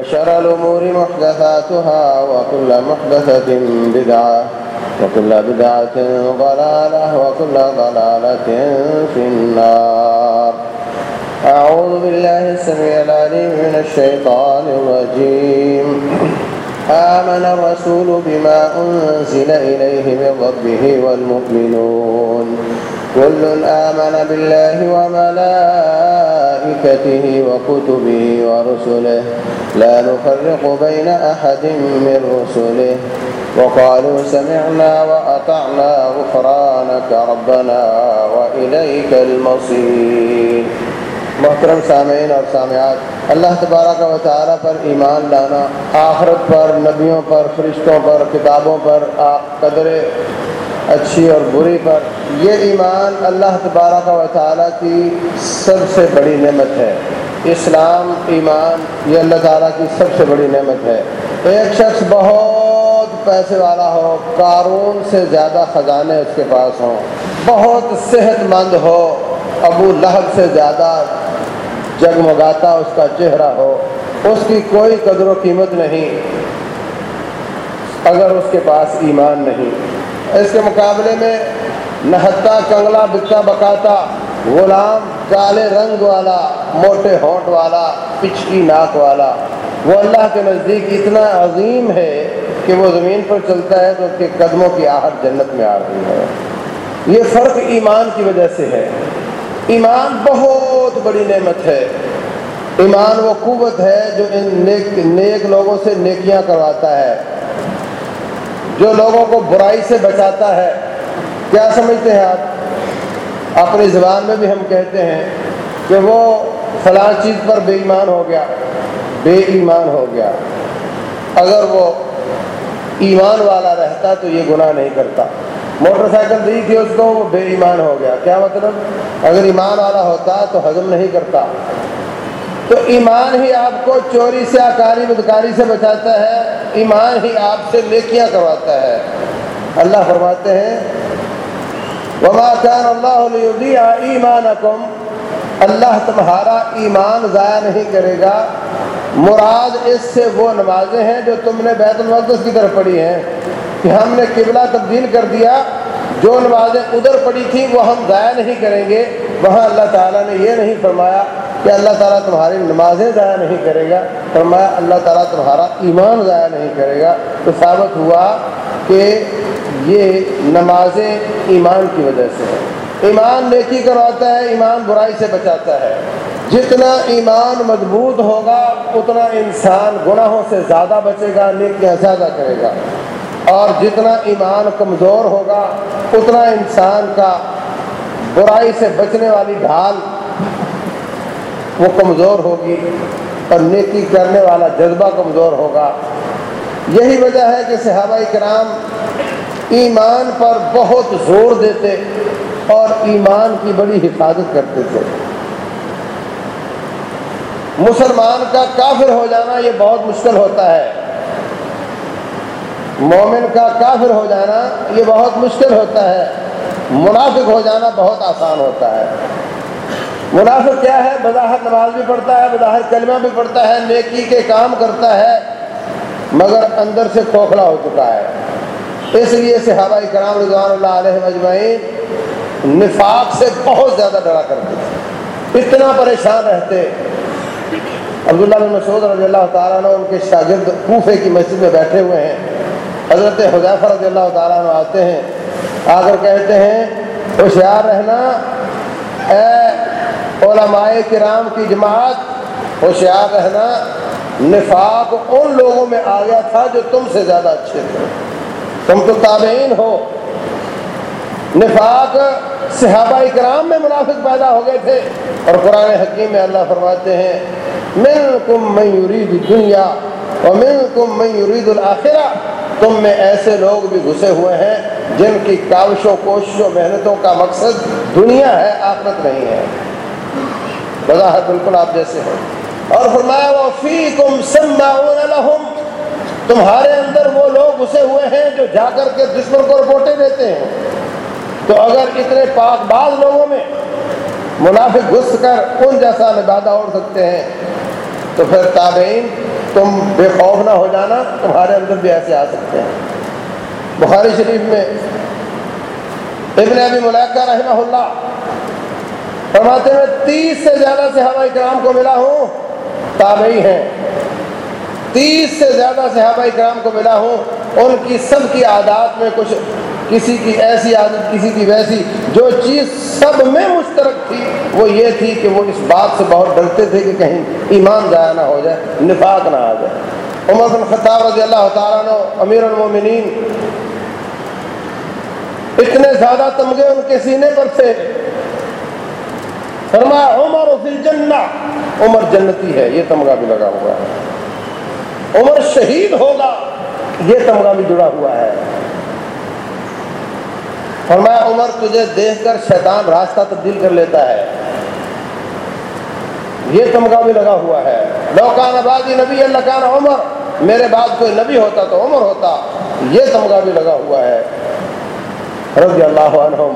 وشر الأمور محدثاتها وكل محدثة بدعة وكل بدعة ضلالة وكل ضلالة في النار. أعوذ بالله السميع العليم من الشيطان الرجيم. آمن الرسول بما أنزل إليه من ربه والمؤمنون. كل آمن بالله وملائكته وكتبه ورسله لا نفرق بين أحد من رسله وقالوا سمعنا وأطعنا غفرانك ربنا وإليك المصير محترم سامعین اور سامعات، اللہ تبارک و تعالیٰ پر ایمان لانا، آخرت پر، نبیوں پر، فرشتوں پر، کتابوں پر قدر اچھی اور بری پر۔ یہ ایمان اللہ تبارک و تعالیٰ کی سب سے بڑی نعمت ہے۔ اسلام، ایمان، یہ اللہ تعالیٰ کی سب سے بڑی نعمت ہے۔ ایک شخص بہت پیسے والا ہو، قارون سے زیادہ خزانے اس کے پاس ہوں۔ بہت صحت مند ہو، ابو لہب سے زیادہ جگمگاتا اس کا چہرہ ہو۔ اس کی کوئی قدر و قیمت نہیں۔ اگر اس کے پاس ایمان نہیں۔ اس کے مقابلے میں نہتا، کنگلا بکتا بکاتا، غلام کالے رنگ والا، موٹے ہونٹ والا، پچکی ناک والا۔ وہ اللہ کے نزدیک اتنا عظیم ہے کہ وہ زمین پر چلتا ہے تو اس کے قدموں کی آہٹ جنت میں آ رہی ہے۔ یہ فرق ایمان کی وجہ سے ہے۔ ایمان بہت بڑی نعمت ہے۔ ایمان وہ قوت ہے جو ان نیک نیک لوگوں سے نیکیاں کرواتا ہے۔ جو لوگوں کو برائی سے بچاتا ہے، کیا سمجھتے ہیں آپ؟ اپنی زبان میں بھی ہم کہتے ہیں کہ وہ فلاں چیز پر بے ایمان ہو گیا، بے ایمان ہو گیا۔ اگر وہ ایمان والا رہتا تو یہ گناہ نہیں کرتا۔ موٹر سائیکل دی تھی، اس کو وہ بے ایمان ہو گیا۔ کیا مطلب؟ اگر ایمان والا ہوتا تو ہضم نہیں کرتا۔ تو ایمان ہی آپ کو چوری سے اکاری بدکاری سے بچاتا ہے۔ ایمان ہی آپ سے نیکیاں کرواتا ہے۔ اللہ فرماتے ہیں، وما كان اللہ ليضيع ایمانکم اللہ تمہارا ایمان ضائع نہیں کرے گا۔ مراد اس سے وہ نمازیں ہیں جو تم نے بیت المقدس کی طرف پڑھی ہیں۔ کہ ہم نے قبلہ تبدیل کر دیا، جو نمازیں ادھر پڑی تھیں، وہ ہم ضائع نہیں کریں گے۔ وہاں اللہ تعالیٰ نے یہ نہیں فرمایا کہ اللہ تعالیٰ تمہاری نمازیں ضائع نہیں کرے گا، فرمایا اللہ تعالیٰ تمہارا ایمان ضائع نہیں کرے گا۔ تو ثابت ہوا کہ یہ نمازیں ایمان کی وجہ سے ہیں۔ ایمان نیکی کرواتا ہے، ایمان برائی سے بچاتا ہے۔ جتنا ایمان مضبوط ہوگا، اتنا انسان گناہوں سے زیادہ بچے گا، نیکیاں زیادہ کرے گا۔ اور جتنا ایمان کمزور ہوگا، اتنا انسان کا برائی سے بچنے والی ڈھال وہ کمزور ہوگی اور نیکی کرنے والا جذبہ کمزور ہوگا۔ یہی وجہ ہے کہ صحابہ کرام ایمان پر بہت زور دیتے اور ایمان کی بڑی حفاظت کرتے تھے۔ مسلمان کا کافر ہو جانا یہ بہت مشکل ہوتا ہے۔ مومن کا کافر ہو جانا یہ بہت مشکل ہوتا ہے۔ منافق ہو جانا بہت آسان ہوتا ہے۔ منافق کیا ہے؟ بظاہر نماز بھی پڑھتا ہے بظاہر کلمہ بھی پڑھتا ہے، نیکی کے کام کرتا ہے، مگر اندر سے کھوکھلا ہو چکا ہے۔ اس لیے صحابہ کرام رضوان اللہ علیہ مجمعین نفاق سے بہت زیادہ ڈرا کرتے تھے۔ اتنا پریشان رہتے۔ عبداللہ بن مسعود رضی اللہ تعالیٰ نے ان کے شاگرد کوفے کی مسجد میں بیٹھے ہوئے ہیں۔ حضرت حضیفہ رضی اللہ تعالیٰ عنہ آتے ہیں۔ آ کر کہتے ہیں، ہوشیار رہنا، اے علماء کرام کی جماعت، ہوشیار رہنا، نفاق ان لوگوں میں آ گیا تھا جو تم سے زیادہ اچھے تھے۔ تم تو تابعین ہو۔ نفاق صحابہ کرام میں منافق پیدا ہو گئے تھے۔ اور قرآن حکیم میں اللہ فرماتے ہیں مل کم میں یرید دنیا اور مل کم میں یرید الآخرہ تم میں ایسے لوگ بھی گھسے ہوئے ہیں جن کی کاوشوں، کوششوں، محنتوں کا مقصد دنیا ہے، آخرت نہیں ہے۔ بظاہر بالکل آپ جیسے ہو۔ اور فرمایا، وہ فی کم لہم۔ تمہارے اندر وہ لوگ گھسے ہوئے ہیں جو جا کر کے دشمن کو رپورٹیں دیتے ہیں۔ تو اگر اتنے پاک بعض لوگوں میں منافق گھس کر ان جیسا نبادہ اوڑھ سکتے ہیں، تو پھر تابعین، تم بے خوف نہ ہو جانا، تمہارے اندر بھی ایسے آ سکتے ہیں۔ بخاری شریف میں ابن ابی ملیکہ رحمہ اللہ فرماتے میں تیس سے زیادہ صحابہ کرام کو ملا ہوں، تابعی ہیں۔ تیس سے زیادہ صحابہ کرام کو ملا ہوں، ان کی سب کی عادات میں کچھ کسی کی ایسی عادت، کسی کی ویسی، جو چیز سب میں مشترک تھی، وہ یہ تھی کہ وہ اس بات سے بہت ڈرتے تھے کہ کہیں ایمان ضائع نہ ہو جائے، نفاق نہ آ جائے۔ عمر بن خطاب رضی اللہ تعالیٰ نے امیر المومنین، اتنے زیادہ تمغے ان کے سینے پر تھے فرمایا عمر فی الجنہ۔ عمر جنتی ہے، یہ تمغہ بھی لگا ہوا ہے۔ عمر شہید ہوگا، یہ تمغہ بھی جڑا ہوا ہے۔ فرمایا عمر تجھے دیکھ کر شیطان راستہ تبدیل کر لیتا ہے۔ یہ تمغہ بھی لگا ہوا ہے۔ لوکان آبادی نبی اللہ کان عمر۔ میرے بعد کوئی نبی ہوتا تو عمر ہوتا۔ یہ تمغہ بھی لگا ہوا ہے۔ رضی اللہ عنہم۔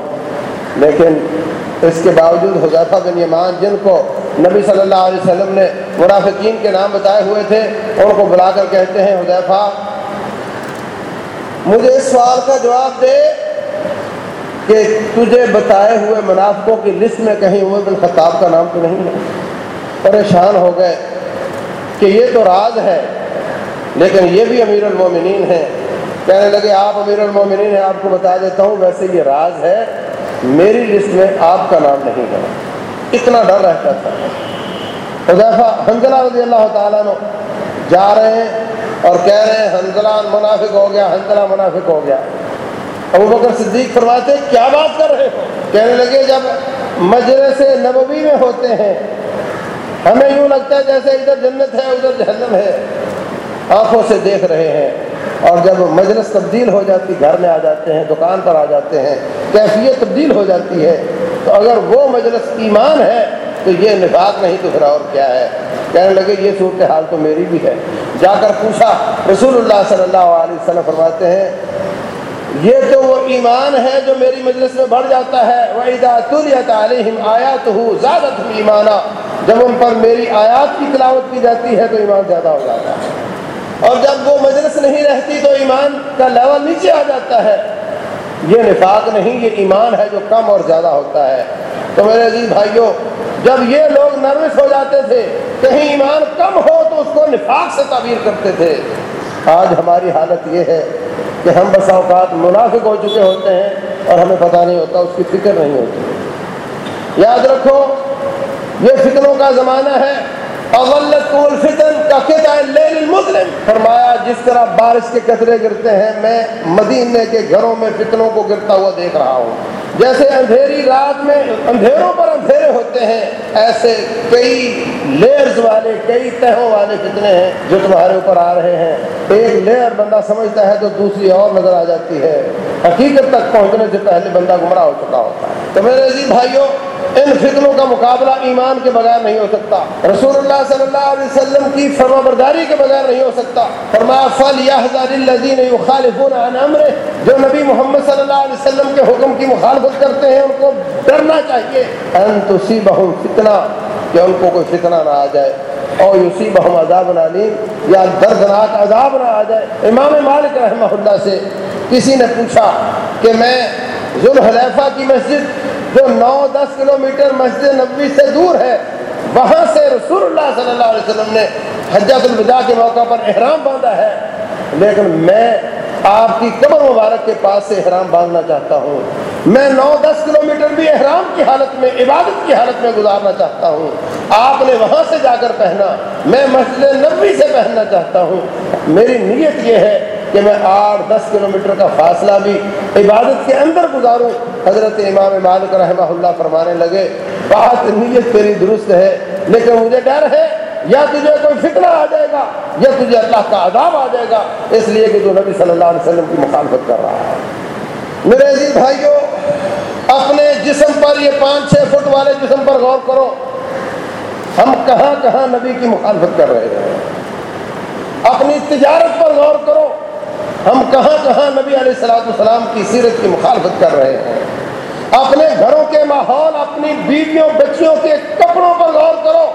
لیکن اس کے باوجود حضیفہ بن یمان، جن کو نبی صلی اللہ علیہ وسلم نے منافقین کے نام بتائے ہوئے تھے، ان کو بلا کر کہتے ہیں حضیفہ مجھے اس سوال کا جواب دے کہ تجھے بتائے ہوئے منافقوں کی لسٹ میں کہیں عمر بن خطاب کا نام تو نہیں ہے۔ پریشان ہو گئے کہ یہ تو راز ہے، لیکن یہ بھی امیر المومنین ہیں۔ کہنے لگے، آپ امیر المومنین ہیں، آپ کو بتا دیتا ہوں، ویسے یہ راز ہے۔ میری لسٹ میں آپ کا نام نہیں ہے۔ اتنا ڈر رہتا تھا۔ حضیفہ حنزلہ رضی اللہ تعالیٰ نے جا رہے ہیں اور کہہ رہے ہیں حنزلہ منافق ہو گیا حنزلہ منافق ہو گیا۔ ابو بکر صدیق فرماتے کیا بات کر رہے ہو؟ کہنے لگے، جب مجلس نبوی میں ہوتے ہیں، ہمیں یوں لگتا ہے جیسے ادھر جنت ہے، ادھر جہنم ہے۔ آنکھوں سے دیکھ رہے ہیں۔ اور جب مجلس تبدیل ہو جاتی، گھر میں آ جاتے ہیں، دکان پر آ جاتے ہیں، کیفیت تبدیل ہو جاتی ہے، تو اگر وہ مجلس ایمان ہے، تو یہ نفاق نہیں تو پھر اور کیا ہے؟ کہنے لگے، یہ صورت حال تو میری بھی ہے۔ جا کر پوچھا، رسول اللہ صلی اللہ علیہ وسلم فرماتے ہیں، یہ تو وہ ایمان ہے جو میری مجلس میں بڑھ جاتا ہے۔ وَإِذَا عَلَيْهِمْ آيَاتُهُ زَادَتْهُمْ ایمانا جب ان پر میری آیات کی تلاوت کی جاتی ہے، تو ایمان زیادہ ہو جاتا ہے۔ اور جب وہ مجلس نہیں رہتی تو ایمان کا لیول نیچے آ جاتا ہے۔ یہ نفاق نہیں، یہ ایمان ہے جو کم اور زیادہ ہوتا ہے۔ تو میرے عزیز بھائیوں جب یہ لوگ نروس ہو جاتے تھے، کہیں ایمان کم ہو تو اس کو نفاق سے تعبیر کرتے تھے۔ آج ہماری حالت یہ ہے کہ ہم بسا اوقات منافق ہو چکے ہوتے ہیں اور ہمیں پتہ نہیں ہوتا اس کی فکر نہیں ہوتی۔ یاد رکھو، یہ فکروں کا زمانہ ہے۔ فرمایا، جس طرح بارش کے قطرے گرتے ہیں، میں مدینے کے گھروں میں فتنوں کو گرتا ہوا دیکھ رہا ہوں۔ جیسے اندھیری رات میں اندھیروں پر اندھیرے ہوتے ہیں، ایسے کئی لیئرز والے، کئی تہوں والے فتنے ہیں جو تمہارے اوپر آ رہے ہیں۔ ایک لیئر بندہ سمجھتا ہے تو دوسری اور نظر آ جاتی ہے۔ حقیقت تک پہنچنے سے پہلے بندہ گمراہ ہو چکا ہوتا ہے۔ تو میرے عزیز بھائیوں ان فتنوں کا مقابلہ ایمان کے بغیر نہیں ہو سکتا۔ رسول اللہ صلی اللہ علیہ وسلم کی فرما برداری کے بغیر نہیں ہو سکتا۔ فرمایا فل الذین یخالفون عن امرہ جو نبی محمد صلی اللہ علیہ وسلم کے حکم کی مخالفت کرتے ہیں، ان کو ڈرنا چاہیے۔ ان تصیبہم فتنہ کہ ان کو کوئی فتنہ نہ آ جائے۔ اور یصیبہم عذاب علیم یا دردناک عذاب نہ آ جائے۔ امام مالک رحمہ اللہ سے کسی نے پوچھا کہ میں ذوالحلیفہ کی مسجد جو نو دس کلو میٹر مسجد نبی سے دور ہے، وہاں سے رسول اللہ صلی اللہ علیہ وسلم نے حجت الوداع کے موقع پر احرام باندھا ہے۔ لیکن میں آپ کی قبر مبارک کے پاس سے احرام باندھنا چاہتا ہوں۔ میں نو دس کلو میٹر بھی احرام کی حالت میں، عبادت کی حالت میں گزارنا چاہتا ہوں۔ آپ نے وہاں سے جا کر پہنا۔ میں مسجد نبی سے پہننا چاہتا ہوں۔ میری نیت یہ ہے کہ میں آٹھ دس کلومیٹر کا فاصلہ بھی عبادت کے اندر گزاروں۔ حضرت امام مالک رحمہ اللہ فرمانے لگے بات نیت تیری درست ہے، لیکن مجھے ڈر ہے، یا تجھے کوئی فتنہ آ جائے گا، یا تجھے اللہ کا عذاب آ جائے گا، اس لیے کہ تو نبی صلی اللہ علیہ وسلم کی مخالفت کر رہا ہے۔ میرے عزیز بھائیوں اپنے جسم پر یہ پانچ چھ فٹ والے جسم پر غور کرو۔ ہم کہاں کہاں نبی کی مخالفت کر رہے ہیں۔ اپنی تجارت پر غور کرو۔ ہم کہاں کہاں نبی علیہ السلاۃ السلام کی سیرت کی مخالفت کر رہے ہیں؟ اپنے گھروں کے ماحول، اپنی بیویوں، بچیوں کے کپڑوں پر غور کرو،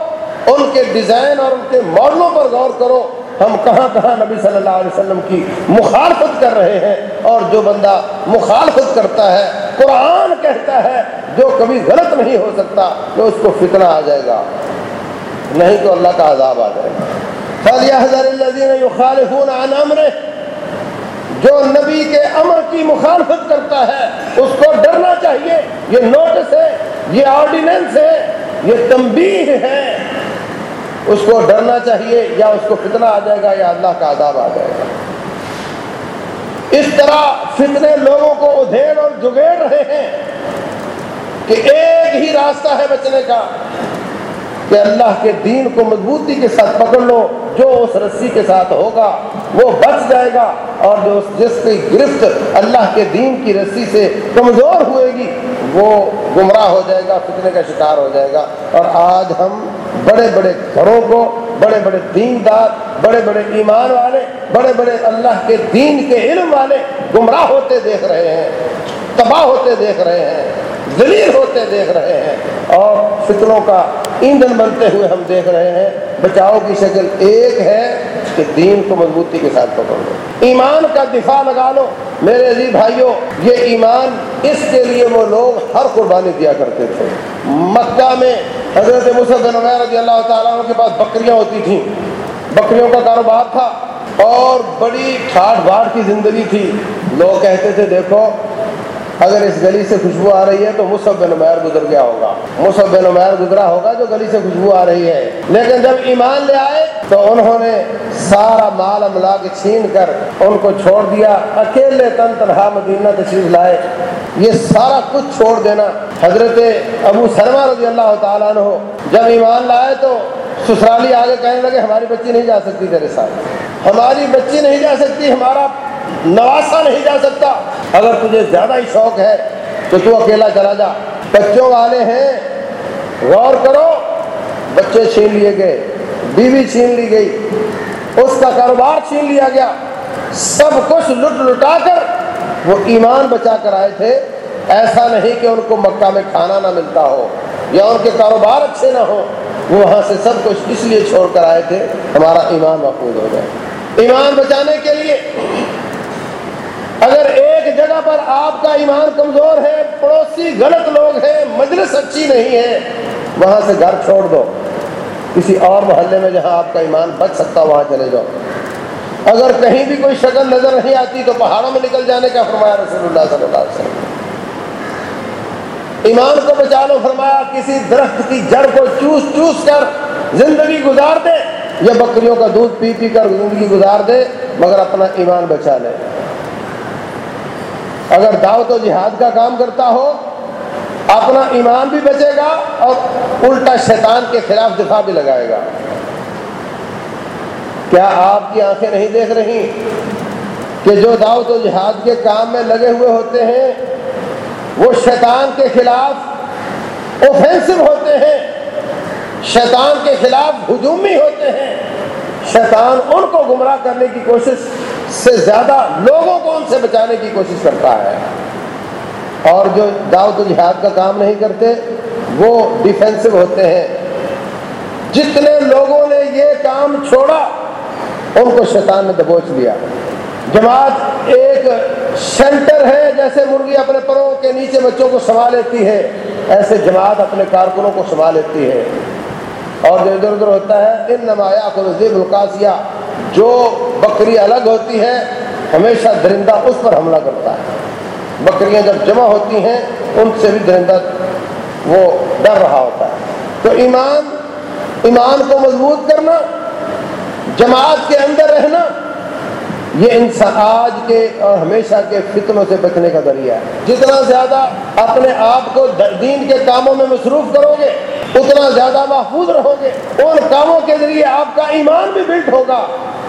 ان کے ڈیزائن اور ان کے ماڈلوں پر غور کرو، ہم کہاں کہاں نبی صلی اللہ علیہ وسلم کی مخالفت کر رہے ہیں؟ اور جو بندہ مخالفت کرتا ہے، قرآن کہتا ہے، جو کبھی غلط نہیں ہو سکتا، تو اس کو فتنہ آ جائے گا۔ نہیں تو اللہ کا عذاب آ جائے گا۔ جو نبی کے امر کی مخالفت کرتا ہے، اس کو ڈرنا چاہیے۔ یہ نوٹس ہے، یہ آرڈیننس ہے، یہ تنبیہ ہے۔ اس کو ڈرنا چاہیے، یا اس کو فتنہ آ جائے گا، یا اللہ کا عذاب آ جائے گا۔ اس طرح فتنے لوگوں کو ادھیڑ اور جگیڑ رہے ہیں کہ ایک ہی راستہ ہے بچنے کا، کہ اللہ کے دین کو مضبوطی کے ساتھ پکڑ لو جو اس رسی کے ساتھ ہوگا وہ بچ جائے گا اور جو جس کی گرفت اللہ کے دین کی رسی سے کمزور ہوئے گی، وہ گمراہ ہو جائے گا، فتنے کا شکار ہو جائے گا۔ اور آج ہم بڑے بڑے گھروں کو، بڑے بڑے دیندار، بڑے بڑے ایمان والے، بڑے بڑے اللہ کے دین کے علم والے گمراہ ہوتے دیکھ رہے ہیں، تباہ ہوتے دیکھ رہے ہیں، ذلیل ہوتے دیکھ رہے ہیں اور فتنوں کا ایندھن بنتے ہوئے ہم دیکھ رہے ہیں۔ بچاؤ کی شکل ایک ہے کہ دین کو مضبوطی کے ساتھ پکڑ لو ایمان کا دفاع لگا لو۔ میرے عزیز بھائیوں یہ ایمان اس کے لیے وہ لوگ ہر قربانی دیا کرتے تھے۔ مکہ میں حضرت بن عمیر رضی اللہ تعالیٰ کے پاس بکریاں ہوتی تھیں۔ بکریوں کا کاروبار تھا اور بڑی ٹھاٹ باٹ کی زندگی تھی۔ لوگ کہتے تھے، دیکھو اگر اس گلی سے خوشبو آ رہی ہے تو مصحف بن عمیر گزر گیا ہوگا۔ مصحف بن عمیر گزرا ہوگا جو گلی سے خوشبو آ رہی ہے۔ لیکن جب ایمان لے آئے تو انہوں نے سارا مال املاک چھین کر ان کو چھوڑ دیا۔ اکیلے تن تنہا مدینہ تشریف لائے۔ یہ سارا کچھ چھوڑ دینا۔ حضرت ابو سلمہ رضی اللہ تعالیٰ نے جب ایمان لائے تو سسرالی آگے کہنے لگے، ہماری بچی نہیں جا سکتی تیرے ساتھ۔ ہماری بچی نہیں جا سکتی، ہمارا نواسا نہیں جا سکتا۔ اگر تجھے زیادہ ہی شوق ہے تو تو اکیلا چلا جا۔ بچوں والے ہیں، غور کرو، بچے چھین لیے گئے، بیوی چھین لی گئی، اس کا کاروبار چھین لیا گیا۔ سب کچھ لٹ لٹا کر وہ ایمان بچا کر آئے تھے۔ ایسا نہیں کہ ان کو مکہ میں کھانا نہ ملتا ہو یا ان کے کاروبار اچھے نہ ہو وہ وہاں سے سب کچھ اس لیے چھوڑ کر آئے تھے۔ ہمارا ایمان محفوظ ہو جائے۔ ایمان بچانے کے لیے اگر ایک جگہ پر آپ کا ایمان کمزور ہے، پڑوسی غلط لوگ ہیں، مجلس اچھی نہیں ہے، وہاں سے گھر چھوڑ دو۔ کسی اور محلے میں جہاں آپ کا ایمان بچ سکتا، وہاں چلے جاؤ۔ اگر کہیں بھی کوئی شکل نظر نہیں آتی، تو پہاڑوں میں نکل جانے کا فرمایا رسول اللہ صلی اللہ علیہ وسلم۔ ایمان کو بچا لو، فرمایا کسی درخت کی جڑ کو چوس چوس کر زندگی گزار دے، یا بکریوں کا دودھ پی پی کر زندگی گزار دے، مگر اپنا ایمان بچا لے۔ اگر دعوت و جہاد کا کام کرتا ہو، اپنا ایمان بھی بچے گا اور الٹا شیطان کے خلاف دفاع بھی لگائے گا۔ کیا آپ کی آنکھیں نہیں دیکھ رہی کہ جو دعوت و جہاد کے کام میں لگے ہوئے ہوتے ہیں، وہ شیطان کے خلاف اوفینسو ہوتے ہیں، شیطان کے خلاف ہجومی ہوتے ہیں۔ شیطان ان کو گمراہ کرنے کی کوشش سے زیادہ لوگوں کو ان سے بچانے کی کوشش کرتا ہے۔ اور جو دعوت و جہاد کا کام نہیں کرتے، وہ ڈیفینسو ہوتے ہیں۔ جتنے لوگوں نے یہ کام چھوڑا، ان کو شیطان نے دبوچ دیا۔ جماعت ایک شیلٹر ہے، جیسے مرغی اپنے پروں کے نیچے بچوں کو سنبھال لیتی ہے، ایسے جماعت اپنے کارکنوں کو سنبھال لیتی ہے۔ اور جو ادھر ادھر ہوتا ہے ان نمایاں کو نظیب القاسیہ جو بکری الگ ہوتی ہے، ہمیشہ درندہ اس پر حملہ کرتا ہے۔ بکریاں جب جمع ہوتی ہیں، ان سے بھی درندہ وہ ڈر رہا ہوتا ہے۔ تو ایمان ایمان کو مضبوط کرنا، جماعت کے اندر رہنا، یہ انسان آج کے اور ہمیشہ کے فتنوں سے بچنے کا ذریعہ ہے۔ جتنا زیادہ اپنے آپ کو دین کے کاموں میں مصروف کرو گے اتنا زیادہ محفوظ رہو گے ان کاموں کے ذریعے آپ کا ایمان بھی بلٹ ہوگا۔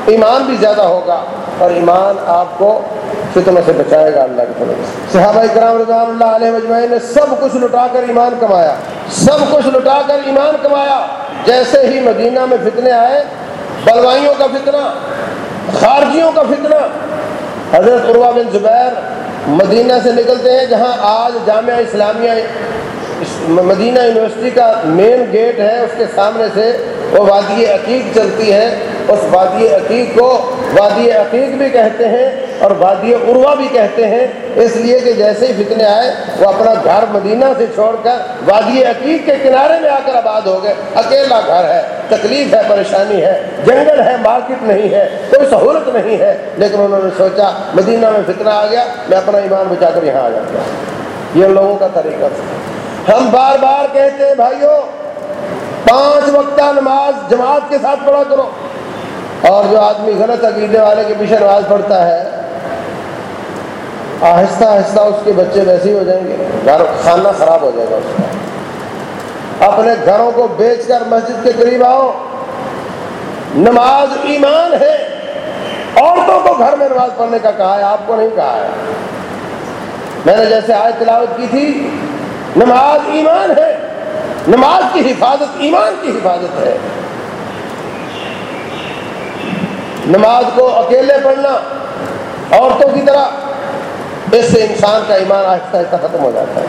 ایمان بھی زیادہ ہوگا اور ایمان آپ کو فتنوں سے بچائے گا اللہ کی طرف صحابہ کرام رضوان اللہ علیہ مجمعین نے سب کچھ لٹا کر ایمان کمایا۔ سب کچھ لٹا کر ایمان کمایا۔ جیسے ہی مدینہ میں فتنے آئے، بلوائیوں کا فتنہ، خارجیوں کا فتنہ، حضرت عروہ بن زبیر مدینہ سے نکلتے ہیں جہاں آج جامعہ اسلامیہ مدینہ یونیورسٹی کا مین گیٹ ہے، اس کے سامنے سے وہ وادی عقیق چلتی ہے۔ اس وادی عقیق کو وادی عقیق بھی کہتے ہیں اور وادی عروا بھی کہتے ہیں۔ اس لیے کہ جیسے ہی فتنے آئے، وہ اپنا گھر مدینہ سے چھوڑ کر وادی عقیق کے کنارے میں آ کر آباد ہو گئے۔ اکیلا گھر ہے، تکلیف ہے، پریشانی ہے، جنگل ہے، مارکیٹ نہیں ہے، کوئی سہولت نہیں ہے۔ لیکن انہوں نے سوچا، مدینہ میں فتنہ آ گیا، میں اپنا ایمان بچا کر یہاں آ جاتا ہوں۔ یہ لوگوں کا طریقہ تھا۔ ہم بار بار کہتے ہیں بھائیوں پانچ وقتہ نماز جماعت کے ساتھ پڑھا کرو۔ اور جو آدمی غلط عقیدے والے کے پیچھے نماز پڑھتا ہے، آہستہ آہستہ اس کے بچے ویسے ہی ہو جائیں گے، گھر کھانا خراب ہو جائے گا اس کا۔ اپنے گھروں کو بیچ کر مسجد کے قریب آؤ۔ نماز ایمان ہے۔ عورتوں کو گھر میں نماز پڑھنے کا کہا ہے، آپ کو نہیں کہا ہے۔ میں نے جیسے آج تلاوت کی تھی نماز ایمان ہے۔ نماز کی حفاظت ایمان کی حفاظت ہے۔ نماز کو اکیلے پڑھنا عورتوں کی طرح، اس سے انسان کا ایمان آہستہ آہستہ ختم ہو جاتا ہے۔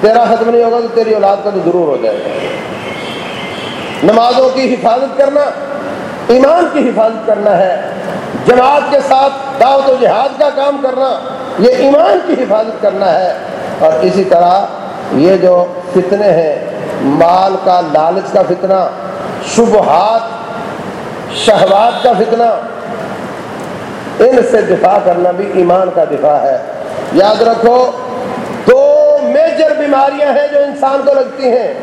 تیرا ختم نہیں ہوگا تو تیری اولاد کا تو ضرور ہو جائے گا۔ نمازوں کی حفاظت کرنا، ایمان کی حفاظت کرنا ہے۔ جماعت کے ساتھ دعوت و جہاد کا کام کرنا، یہ ایمان کی حفاظت کرنا ہے۔ اور اسی طرح یہ جو فتنے ہیں، مال کا لالچ کا فتنہ، شبہات، شہوات کا فتنہ، ان سے دفاع کرنا بھی ایمان کا دفاع ہے۔ یاد رکھو، دو میجر بیماریاں ہیں جو انسان کو لگتی ہیں۔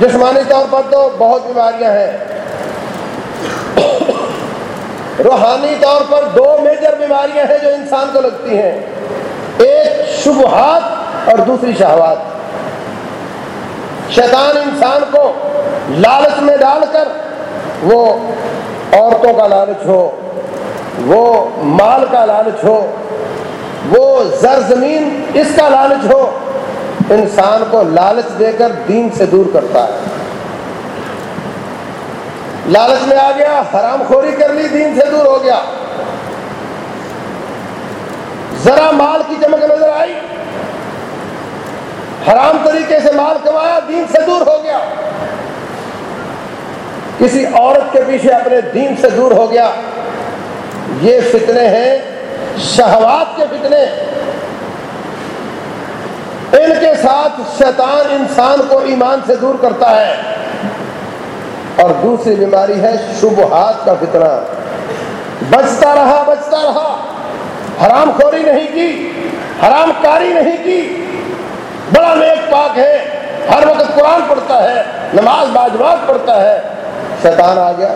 جسمانی طور پر تو بہت بیماریاں ہیں۔ روحانی طور پر دو میجر بیماریاں ہیں جو انسان کو لگتی ہیں۔ ایک شبہات اور دوسری شہوات۔ شیطان انسان کو لالچ میں ڈال کر وہ عورتوں کا لالچ ہو، وہ مال کا لالچ ہو، وہ زر زمین اس کا لالچ ہو، انسان کو لالچ دے کر دین سے دور کرتا ہے۔ لالچ میں آ گیا، حرام خوری کر لی، دین سے دور ہو گیا۔ ذرا مال کی چمک نظر آئی۔ حرام طریقے سے مال کمایا، دین سے دور ہو گیا۔ کسی عورت کے پیچھے اپنے دین سے دور ہو گیا۔ یہ فتنے ہیں، شہوات کے فتنے۔ ان کے ساتھ شیطان انسان کو ایمان سے دور کرتا ہے۔ اور دوسری بیماری ہے شبہات کا فتنہ۔ بچتا رہا بچتا رہا۔ حرام خوری نہیں کی، حرام کاری نہیں کی۔ بڑا نیک پاک ہے، ہر وقت قرآن پڑھتا ہے، نماز باجماز پڑھتا ہے۔ شیطان آ گیا۔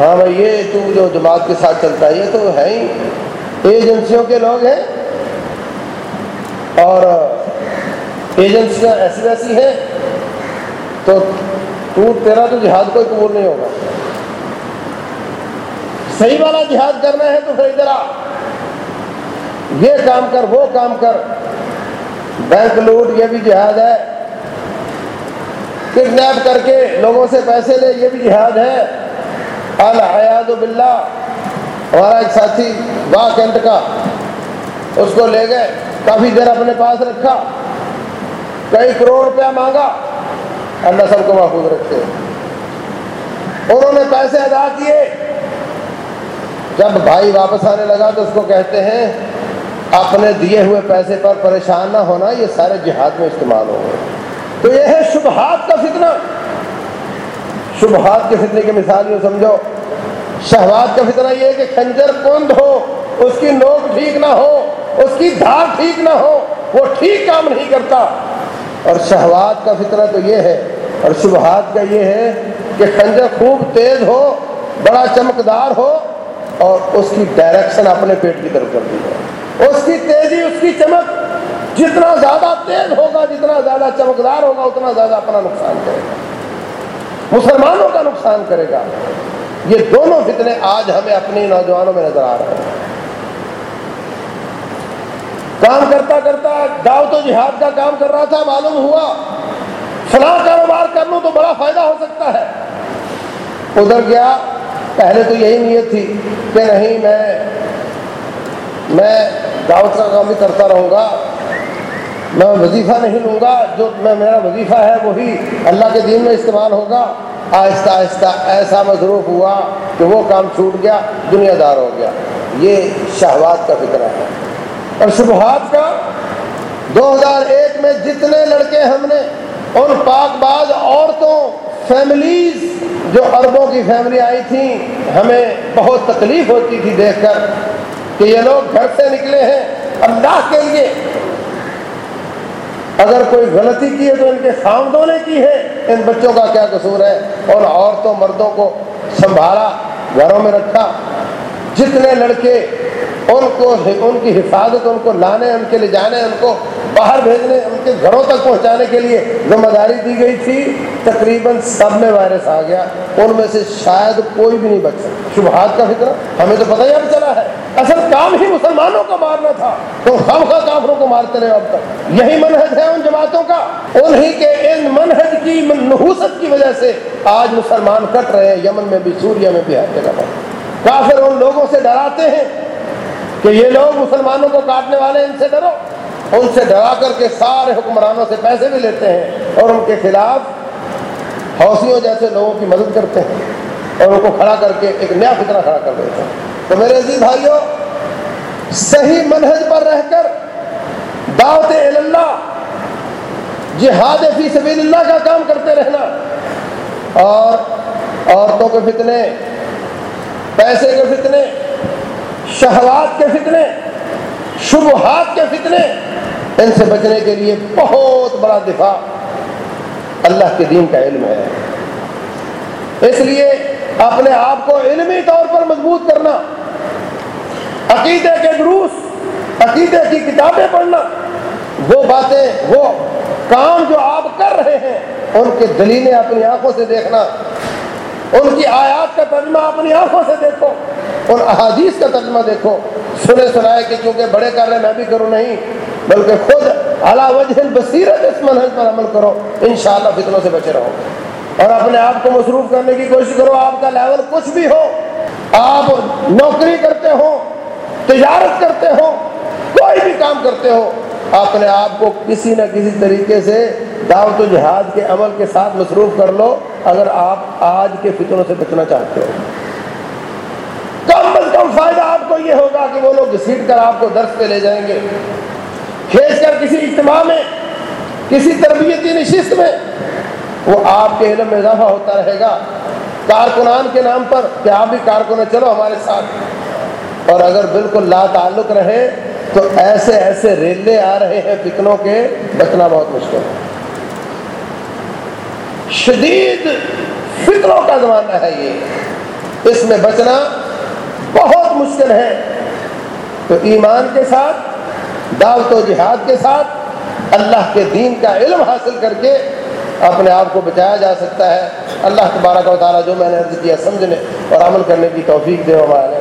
ہاں بھائی، یہ تو جو جماعت کے ساتھ چلتا ہے، یہ تو ہے ہی۔ ایجنسیوں کے لوگ ہیں۔ اور ایجنسیاں ایسی ویسی ہیں، تو تو تیرا تو جہاد کوئی قبول نہیں ہوگا۔ صحیح والا جہاد کرنا ہے تو پھر ادھر آ۔ یہ کام کر، وہ کام کر۔ بینک لوٹ، یہ بھی جہاد ہے۔ کڈنیپ کر کے لوگوں سے پیسے لے، یہ بھی جہاد ہے۔ الحیاد باللہ۔ ہمارا ایک ساتھی واہ کینٹ کا، اس کو لے گئے، کافی دیر اپنے پاس رکھا۔ کئی کروڑ روپیہ مانگا۔ اللہ سب کو محفوظ رکھتے انہوں نے پیسے ادا کیے۔ جب بھائی واپس آنے لگا تو اس کو کہتے ہیں، اپنے دیے ہوئے پیسے پر پریشان نہ ہونا، یہ سارے جہاد میں استعمال ہو گئے۔ تو یہ ہے شبہات کا فتنہ۔ شبہات کے فتنے کی مثال یوں سمجھو۔ شہوات کا فتنہ یہ ہے کہ خنجر کند ہو، اس کی نوک ٹھیک نہ ہو، اس کی دھار ٹھیک نہ ہو، وہ ٹھیک کام نہیں کرتا۔ اور شہوات کا فتنہ تو یہ ہے، اور شبہات کا یہ ہے کہ خنجر خوب تیز ہو، بڑا چمکدار ہو اور اس کی ڈائریکشن اپنے پیٹ کی طرف کر دی جائے اس کی تیزی، اس کی چمک، جتنا زیادہ تیز ہوگا، جتنا زیادہ چمکدار ہوگا، اتنا زیادہ اپنا نقصان کرے گا۔ مسلمانوں کا نقصان کرے گا۔ یہ دونوں فتنے آج ہمیں اپنی نوجوانوں میں نظر آ رہے ہیں۔ کام کرتا کرتا دعوت و جہاد کا کام کر رہا تھا، معلوم ہوا۔ فلاں کاروبار کر لوں تو بڑا فائدہ ہو سکتا ہے۔ ادھر گیا۔ پہلے تو یہی نیت تھی کہ نہیں، میں میں دعوت کا کام بھی کرتا رہوں گا، میں وظیفہ نہیں لوں گا، جو میں میرا وظیفہ ہے وہی اللہ کے دین میں استعمال ہوگا۔ آہستہ آہستہ ایسا مصروف ہوا کہ وہ کام چھوٹ گیا، دنیا دار ہو گیا۔ یہ شہوات کا فکر ہے۔ اور شبہات کا دو ہزار ایک میں جتنے لڑکے ہم نے، ان پاک باز عورتوں فیملیز جو عربوں کی فیملی آئی تھیں ہمیں بہت تکلیف ہوتی تھی دیکھ کر کہ یہ لوگ گھر سے نکلے ہیں اللہ کے لیے۔ اگر کوئی غلطی کی ہے تو ان کے خامدوں نے کی ہے۔ ان بچوں کا کیا قصور ہے؟ اور عورتوں مردوں کو سنبھالا، گھروں میں رکھا۔ جتنے لڑکے ان کو ان کی حفاظت، ان کو لانے، ان کے لے جانے، ان کو باہر بھیجنے، ان کے گھروں تک پہنچانے کے لیے ذمہ داری دی گئی تھی، تقریباً سب میں وائرس آ گیا۔ ان میں سے شاید کوئی بھی نہیں بچ سکتا شبہات کا فکر ہمیں تو پتہ ہی اب چلا ہے۔ اصل کام ہی مسلمانوں کو مارنا تھا۔ تو ہم کا کافروں کو مارتے رہے اب تک۔ یہی منحج ہے ان جماعتوں کا۔ انہی کے ان منحج کی نحوست کی وجہ سے آج مسلمان کٹ رہے ہیں۔ یمن میں بھی سوریا میں بھی ہر جگہ پر۔ کافر ان لوگوں سے ڈراتے ہیں۔ کہ یہ لوگ مسلمانوں کو کاٹنے والے ان سے ڈرو۔ ان سے ڈرا کر کے سارے حکمرانوں سے پیسے بھی لیتے ہیں اور ان کے خلاف حوثیوں جیسے لوگوں کی مدد کرتے ہیں اور ان کو کھڑا کر کے ایک نیا فطرہ کھڑا کر دیتے ہیں۔ تو میرے عزیز بھائیوں صحیح منہج پر رہ کر دعوت اللہ جہاد فی سبیل اللہ کا کام کرتے رہنا۔ اور عورتوں کے فتنے، پیسے کے فتنے شہوات کے فتنے، شبہات کے فتنے، ان سے بچنے کے لیے بہت بڑا دفاع اللہ کے دین کا علم ہے۔ اس لیے اپنے آپ کو علمی طور پر مضبوط کرنا، عقیدے کے دروس، عقیدے کی کتابیں پڑھنا، وہ باتیں، وہ کام جو آپ کر رہے ہیں، ان کے دلیلیں اپنی آنکھوں سے دیکھنا، ان کی آیات کا ترجمہ اپنی آنکھوں سے دیکھو۔ ان احادیث کا ترجمہ دیکھو سنے سنائے کہ چونکہ بڑے کر رہے میں بھی کروں نہیں، بلکہ خود اعلیٰ وجہ بصیرت اس منحج پر عمل کرو، انشاءاللہ فتنوں سے بچے رہو۔ اور اپنے آپ کو مصروف کرنے کی کوشش کرو، آپ کا لیول کچھ بھی ہو، آپ نوکری کرتے ہو، تجارت کرتے ہو، کوئی بھی کام کرتے ہو، اپنے آپ کو کسی نہ کسی طریقے سے دعوت و جہاد کے عمل کے ساتھ مصروف کر لو، اگر آپ آج کے فتنوں سے بچنا چاہتے ہو۔ کم از کم فائدہ آپ کو یہ ہوگا کہ وہ لوگ گھسیٹ کر آپ کو درس پہ لے جائیں گے۔ کھینچ کر کسی اجتماع میں، کسی تربیتی نشست میں، وہ آپ کے علم میں اضافہ ہوتا رہے گا۔ کارکنان کے نام پر کہ آپ بھی کارکن چلو ہمارے ساتھ۔ اور اگر بالکل لا تعلق رہے، تو ایسے ایسے ریلے آ رہے ہیں فتنوں کے، بچنا بہت مشکل۔ ہے شدید فکروں کا زمانہ ہے یہ۔ اس میں بچنا بہت مشکل ہے۔ تو ایمان کے ساتھ، دعوت و جہاد کے ساتھ اللہ کے دین کا علم حاصل کر کے اپنے آپ کو بچایا جا سکتا ہے۔ اللہ تبارک و تعالیٰ جو میں نے عرض کیا، سمجھنے اور عمل کرنے کی توفیق دے۔ ہمارے